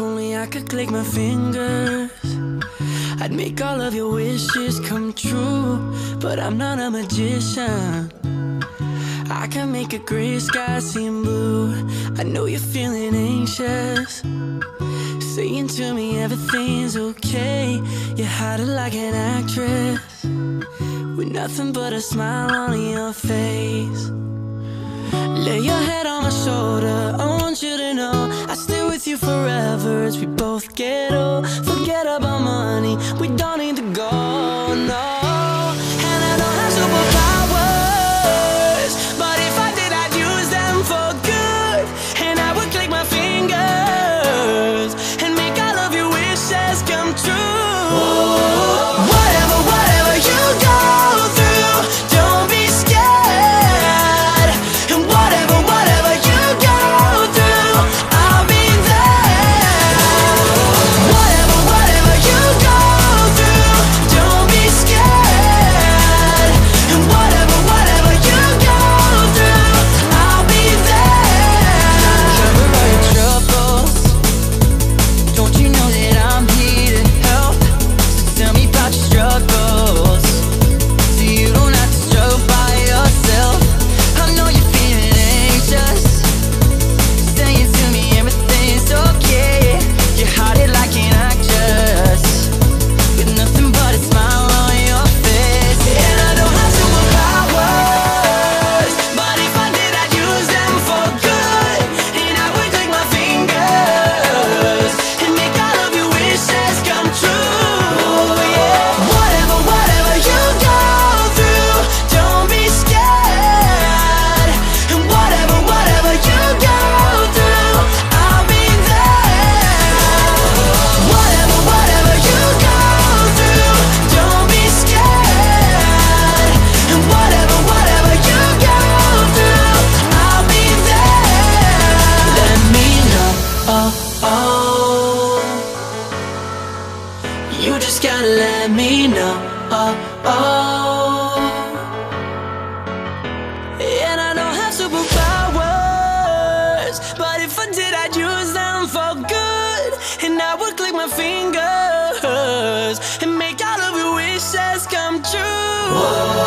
If only I could click my fingers, I'd make all of your wishes come true. But I'm not a magician. I can make a gray sky seem blue. I know you're feeling anxious. Saying to me everything's okay. You're hiding like an actress. With nothing but a smile on your face. Lay your head on my shoulder. I want you to know with you forever as we both get old. Forget about money. We don't You just gotta let me know. Oh, oh. And I don't have superpowers, but if I did, I'd use them for good. And I would click my fingers and make all of your wishes come true.